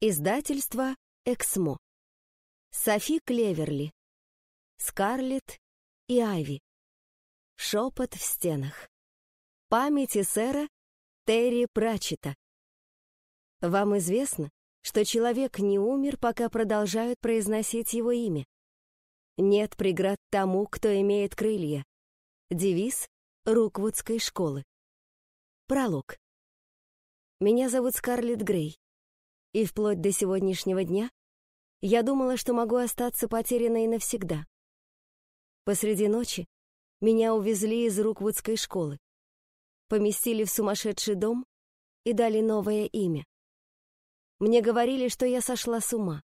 Издательство «Эксмо». Софи Клеверли. Скарлетт и Айви. Шепот в стенах. Памяти сэра Терри Пратчета. Вам известно, что человек не умер, пока продолжают произносить его имя. Нет преград тому, кто имеет крылья. Девиз Руквудской школы. Пролог. Меня зовут Скарлетт Грей. И вплоть до сегодняшнего дня я думала, что могу остаться потерянной навсегда. Посреди ночи меня увезли из Руквудской школы, поместили в сумасшедший дом и дали новое имя. Мне говорили, что я сошла с ума.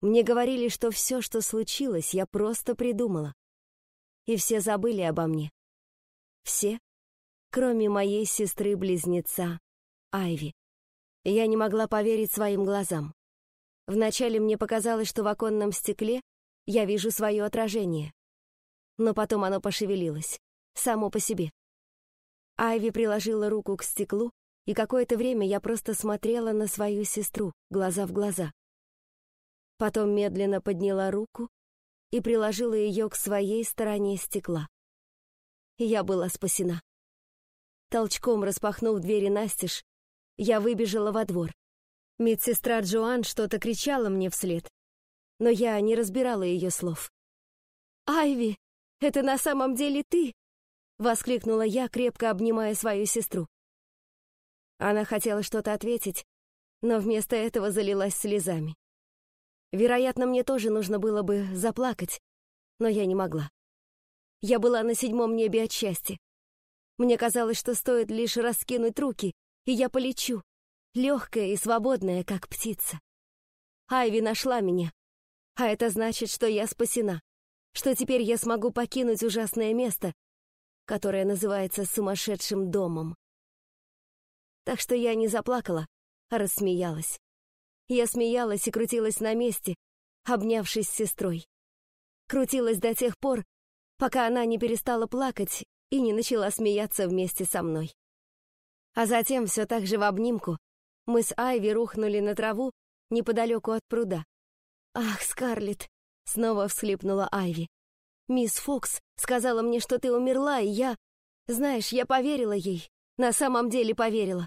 Мне говорили, что все, что случилось, я просто придумала. И все забыли обо мне. Все, кроме моей сестры-близнеца Айви. Я не могла поверить своим глазам. Вначале мне показалось, что в оконном стекле я вижу свое отражение. Но потом оно пошевелилось, само по себе. Айви приложила руку к стеклу, и какое-то время я просто смотрела на свою сестру, глаза в глаза. Потом медленно подняла руку и приложила ее к своей стороне стекла. Я была спасена. Толчком распахнув двери настежь, я выбежала во двор. Медсестра Джоан что-то кричала мне вслед, но я не разбирала ее слов. «Айви, это на самом деле ты!» — воскликнула я, крепко обнимая свою сестру. Она хотела что-то ответить, но вместо этого залилась слезами. Вероятно, мне тоже нужно было бы заплакать, но я не могла. Я была на седьмом небе от счастья. Мне казалось, что стоит лишь раскинуть руки, и я полечу, легкая и свободная, как птица. Айви нашла меня, а это значит, что я спасена, что теперь я смогу покинуть ужасное место, которое называется сумасшедшим домом. Так что я не заплакала, а рассмеялась. Я смеялась и крутилась на месте, обнявшись с сестрой. Крутилась до тех пор, пока она не перестала плакать и не начала смеяться вместе со мной. А затем, все так же в обнимку, мы с Айви рухнули на траву неподалеку от пруда. «Ах, Скарлетт!» — снова всхлипнула Айви. «Мисс Фокс сказала мне, что ты умерла, и я... Знаешь, я поверила ей, на самом деле поверила.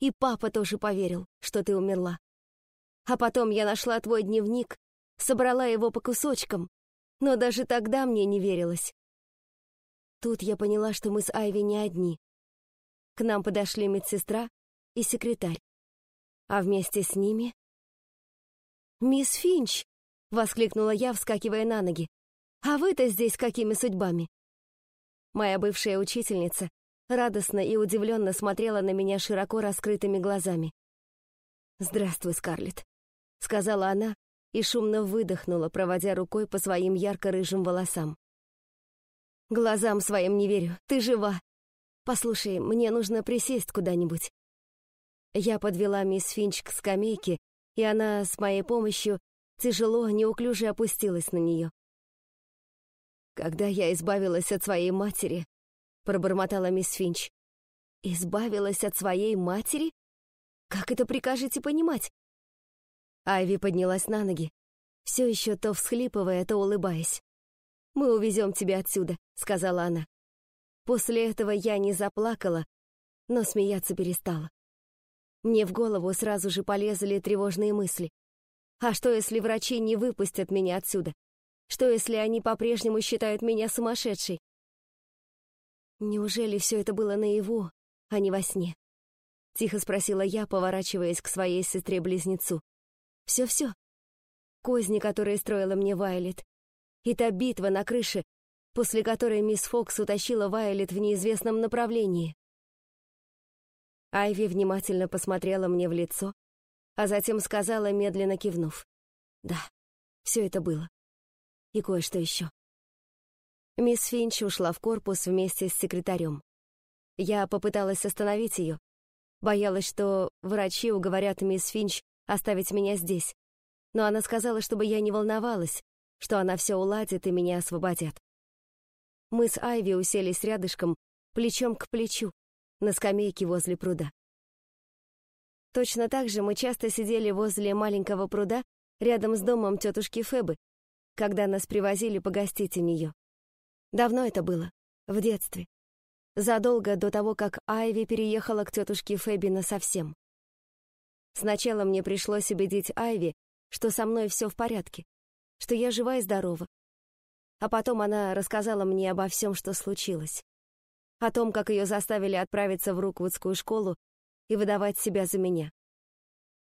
И папа тоже поверил, что ты умерла. А потом я нашла твой дневник, собрала его по кусочкам, но даже тогда мне не верилось. Тут я поняла, что мы с Айви не одни. К нам подошли медсестра и секретарь. А вместе с ними... «Мисс Финч!» — воскликнула я, вскакивая на ноги. «А вы-то здесь какими судьбами?» Моя бывшая учительница радостно и удивленно смотрела на меня широко раскрытыми глазами. «Здравствуй, Скарлетт», — сказала она и шумно выдохнула, проводя рукой по своим ярко-рыжим волосам. «Глазам своим не верю, ты жива!» «Послушай, мне нужно присесть куда-нибудь». Я подвела мисс Финч к скамейке, и она с моей помощью тяжело, неуклюже опустилась на нее. «Когда я избавилась от своей матери», — пробормотала мисс Финч. «Избавилась от своей матери? Как это прикажете понимать?» Айви поднялась на ноги, все еще то всхлипывая, то улыбаясь. «Мы увезем тебя отсюда», — сказала она. После этого я не заплакала, но смеяться перестала. Мне в голову сразу же полезли тревожные мысли. А что, если врачи не выпустят меня отсюда? Что, если они по-прежнему считают меня сумасшедшей? Неужели все это было наяву, а не во сне? Тихо спросила я, поворачиваясь к своей сестре-близнецу. Все-все. Козни, которые строила мне Вайлет. И та битва на крыше, после которой мисс Фокс утащила Вайолет в неизвестном направлении. Айви внимательно посмотрела мне в лицо, а затем сказала, медленно кивнув. «Да, все это было. И кое-что еще». Мисс Финч ушла в корпус вместе с секретарем. Я попыталась остановить ее. Боялась, что врачи уговорят мисс Финч оставить меня здесь. Но она сказала, чтобы я не волновалась, что она все уладит и меня освободят. Мы с Айви уселись рядышком, плечом к плечу, на скамейке возле пруда. Точно так же мы часто сидели возле маленького пруда рядом с домом тетушки Фебы, когда нас привозили погостить у нее. Давно это было, в детстве. Задолго до того, как Айви переехала к тетушке Феби насовсем. Сначала мне пришлось убедить Айви, что со мной все в порядке, что я жива и здорова. А потом она рассказала мне обо всем, что случилось. О том, как ее заставили отправиться в Руквудскую школу и выдавать себя за меня.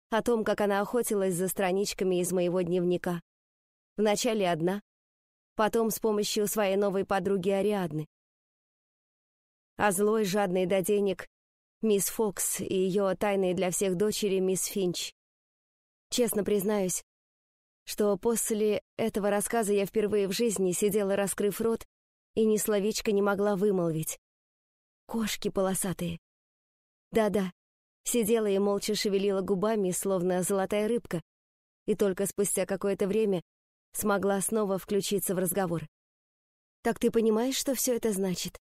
О том, как она охотилась за страничками из моего дневника. Вначале одна, потом с помощью своей новой подруги Ариадны. А злой, жадный до денег, мисс Фокс и ее тайные для всех дочери мисс Финч. Честно признаюсь, что после этого рассказа я впервые в жизни сидела, раскрыв рот, и ни словечко не могла вымолвить. Кошки полосатые. Да-да, сидела и молча шевелила губами, словно золотая рыбка, и только спустя какое-то время смогла снова включиться в разговор. «Так ты понимаешь, что все это значит?»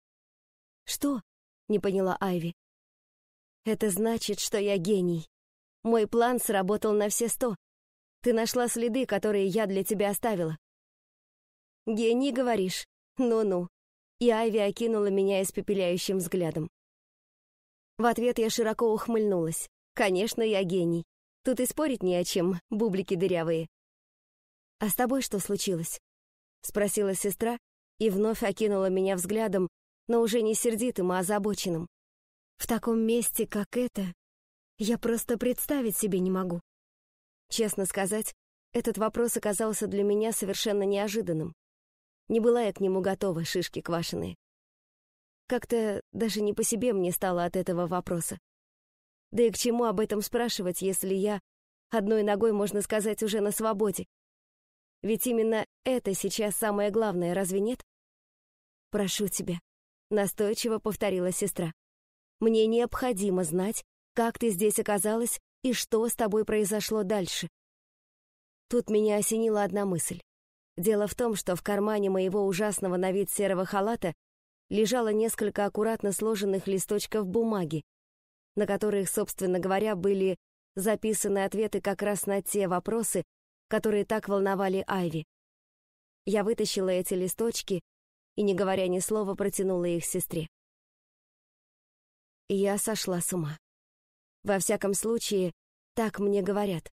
«Что?» — не поняла Айви. «Это значит, что я гений. Мой план сработал на все сто. Ты нашла следы, которые я для тебя оставила». «Гений, говоришь? Ну-ну». И Айви окинула меня испепеляющим взглядом. В ответ я широко ухмыльнулась. «Конечно, я гений. Тут и спорить не о чем, бублики дырявые. «А с тобой что случилось?» — спросила сестра и вновь окинула меня взглядом, но уже не сердитым, а озабоченным. «В таком месте, как это, я просто представить себе не могу». Честно сказать, этот вопрос оказался для меня совершенно неожиданным. Не была я к нему готова, шишки квашеные. Как-то даже не по себе мне стало от этого вопроса. Да и к чему об этом спрашивать, если я одной ногой, можно сказать, уже на свободе? Ведь именно это сейчас самое главное, разве нет? «Прошу тебя», — настойчиво повторила сестра. «Мне необходимо знать, как ты здесь оказалась и что с тобой произошло дальше». Тут меня осенила одна мысль. Дело в том, что в кармане моего ужасного на вид серого халата лежало несколько аккуратно сложенных листочков бумаги, на которых, собственно говоря, были записаны ответы как раз на те вопросы, которые так волновали Айви. Я вытащила эти листочки и, не говоря ни слова, протянула их сестре. Я сошла с ума. Во всяком случае, так мне говорят.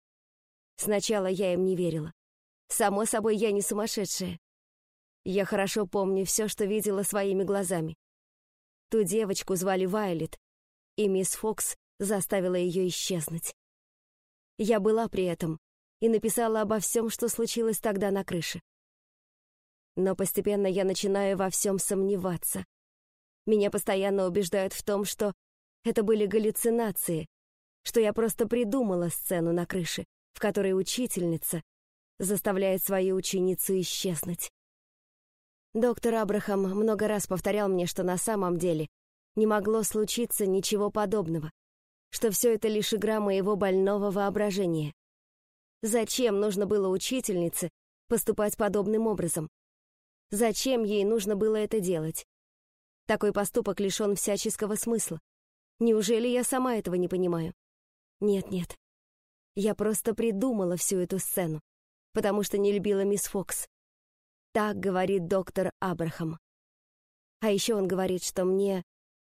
Сначала я им не верила. Само собой, я не сумасшедшая. Я хорошо помню все, что видела своими глазами. Ту девочку звали Вайлет, и мисс Фокс заставила ее исчезнуть. Я была при этом, и написала обо всем, что случилось тогда на крыше. Но постепенно я начинаю во всем сомневаться. Меня постоянно убеждают в том, что это были галлюцинации, что я просто придумала сцену на крыше, в которой учительница заставляет свою ученицу исчезнуть. Доктор Абрахам много раз повторял мне, что на самом деле не могло случиться ничего подобного, что все это лишь игра моего больного воображения. Зачем нужно было учительнице поступать подобным образом? Зачем ей нужно было это делать? Такой поступок лишен всяческого смысла. Неужели я сама этого не понимаю? Нет-нет. Я просто придумала всю эту сцену, потому что не любила мисс Фокс. Так говорит доктор Абрахам. А еще он говорит, что мне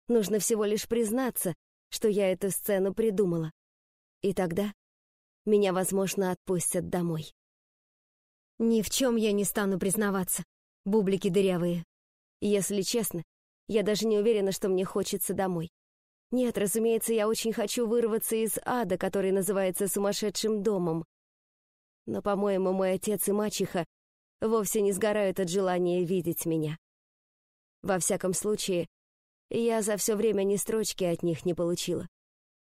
нужно всего лишь признаться, что я эту сцену придумала. И тогда меня, возможно, отпустят домой. Ни в чем я не стану признаваться, бублики дырявые. Если честно, я даже не уверена, что мне хочется домой. Нет, разумеется, я очень хочу вырваться из ада, который называется сумасшедшим домом. Но, по-моему, мой отец и мачеха вовсе не сгорают от желания видеть меня. Во всяком случае, я за все время ни строчки от них не получила.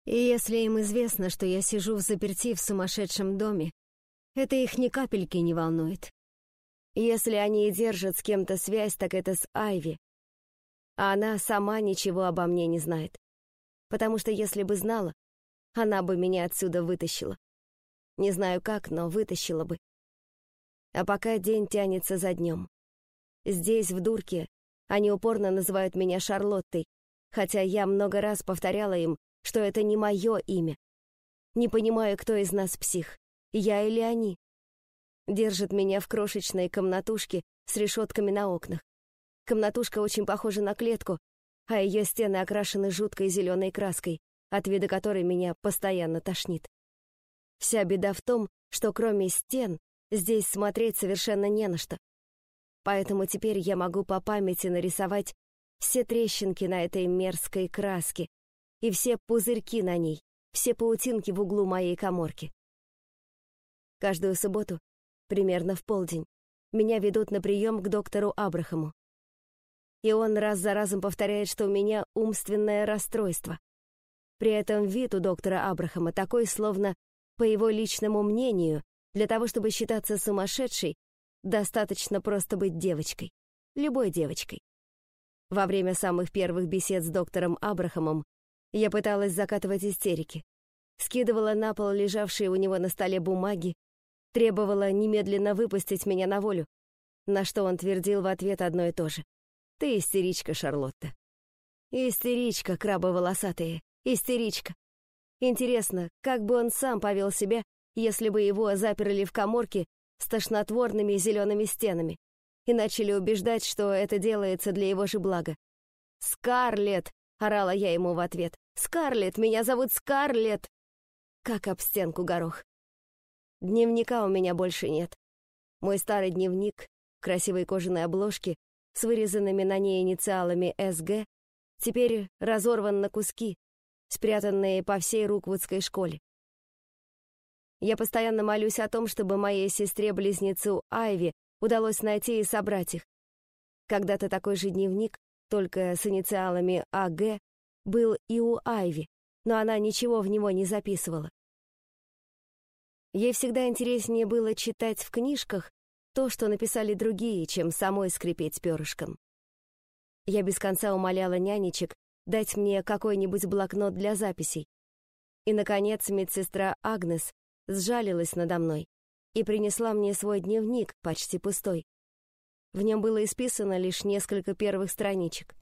И если им известно, что я сижу в заперти в сумасшедшем доме, это их ни капельки не волнует. Если они и держат с кем-то связь, так это с Айви. А она сама ничего обо мне не знает. Потому что если бы знала, она бы меня отсюда вытащила. Не знаю как, но вытащила бы. А пока день тянется за днем. Здесь, в дурке, они упорно называют меня Шарлоттой, хотя я много раз повторяла им, что это не мое имя. Не понимаю, кто из нас псих, я или они. Держит меня в крошечной комнатушке с решетками на окнах. Комнатушка очень похожа на клетку, а ее стены окрашены жуткой зеленой краской, от вида которой меня постоянно тошнит. Вся беда в том, что кроме стен здесь смотреть совершенно не на что. Поэтому теперь я могу по памяти нарисовать все трещинки на этой мерзкой краске и все пузырьки на ней, все паутинки в углу моей коморки. Каждую субботу, примерно в полдень, меня ведут на прием к доктору Абрахаму. И он раз за разом повторяет, что у меня умственное расстройство. При этом вид у доктора Абрахама такой, словно, по его личному мнению, для того, чтобы считаться сумасшедшей, достаточно просто быть девочкой. Любой девочкой. Во время самых первых бесед с доктором Абрахамом я пыталась закатывать истерики. Скидывала на пол лежавшие у него на столе бумаги, требовала немедленно выпустить меня на волю, на что он твердил в ответ одно и то же. «Ты истеричка, Шарлотта». Истеричка, крабы волосатые, истеричка. Интересно, как бы он сам повел себя, если бы его заперли в коморке с тошнотворными зелеными стенами и начали убеждать, что это делается для его же блага. «Скарлетт!» — орала я ему в ответ. «Скарлетт! Меня зовут Скарлетт!» Как об стенку горох. Дневника у меня больше нет. Мой старый дневник, красивой кожаной обложки, с вырезанными на ней инициалами «СГ», теперь разорван на куски, спрятанные по всей Руквудской школе. Я постоянно молюсь о том, чтобы моей сестре-близнецу Айви удалось найти и собрать их. Когда-то такой же дневник, только с инициалами АГ, был и у Айви, но она ничего в него не записывала. Ей всегда интереснее было читать в книжках то, что написали другие, чем самой скрипеть перышком. Я без конца умоляла нянечек дать мне какой-нибудь блокнот для записей. И, наконец, медсестра Агнес сжалилась надо мной и принесла мне свой дневник, почти пустой. В нем было исписано лишь несколько первых страничек.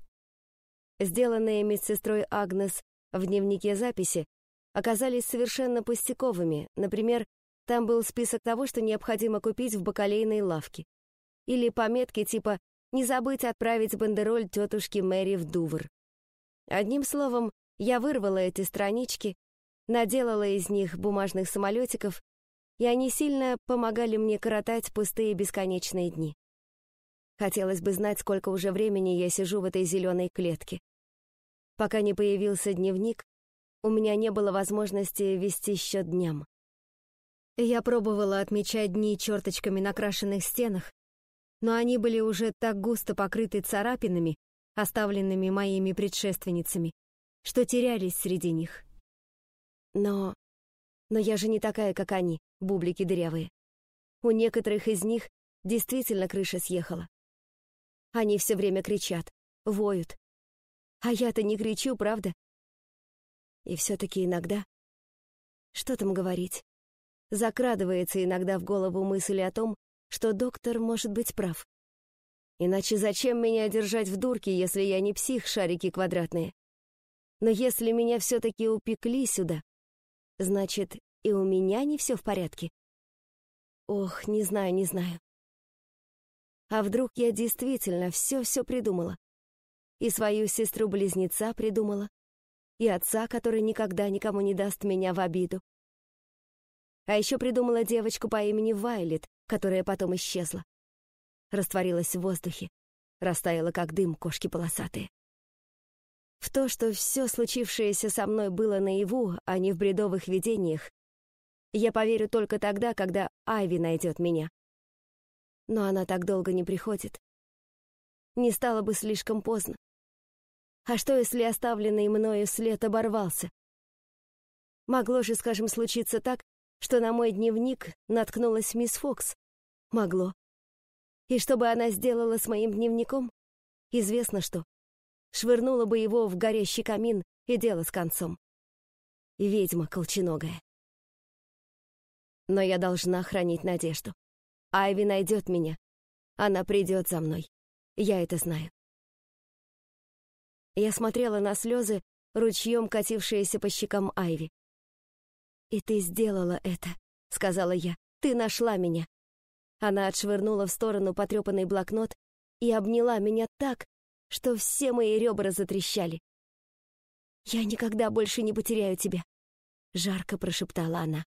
Сделанные медсестрой Агнес в дневнике записи оказались совершенно пустяковыми. Например, там был список того, что необходимо купить в бакалейной лавке. Или пометки типа «Не забыть отправить бандероль тетушке Мэри в Дувр». Одним словом, я вырвала эти странички, наделала из них бумажных самолетиков, и они сильно помогали мне коротать пустые бесконечные дни. Хотелось бы знать, сколько уже времени я сижу в этой зеленой клетке. Пока не появился дневник, у меня не было возможности вести счет дням. Я пробовала отмечать дни черточками на крашенных стенах, но они были уже так густо покрыты царапинами, оставленными моими предшественницами, что терялись среди них. Но... Но я же не такая, как они, бублики дырявые. У некоторых из них действительно крыша съехала. Они все время кричат, воют. А я-то не кричу, правда? И все-таки иногда... Что там говорить? Закрадывается иногда в голову мысль о том, что доктор может быть прав. Иначе зачем меня держать в дурке, если я не псих, шарики квадратные? Но если меня все-таки упекли сюда, значит, и у меня не все в порядке. Ох, не знаю, не знаю. А вдруг я действительно все-все придумала? И свою сестру-близнеца придумала, и отца, который никогда никому не даст меня в обиду. А еще придумала девочку по имени Вайлет, которая потом исчезла растворилась в воздухе, растаяла как дым кошки полосатые. В то, что все случившееся со мной было наяву, а не в бредовых видениях, я поверю только тогда, когда Айви найдет меня. Но она так долго не приходит. Не стало бы слишком поздно. А что, если оставленный мною след оборвался? Могло же, скажем, случиться так, что на мой дневник наткнулась мисс Фокс. Могло. И что бы она сделала с моим дневником? Известно что. Швырнула бы его в горящий камин и дело с концом. Ведьма колченогая. Но я должна хранить надежду. Айви найдет меня. Она придет за мной. Я это знаю. Я смотрела на слезы, ручьем катившиеся по щекам Айви. «И ты сделала это», — сказала я. «Ты нашла меня». Она отшвырнула в сторону потрепанный блокнот и обняла меня так, что все мои ребра затрещали. «Я никогда больше не потеряю тебя», — жарко прошептала она.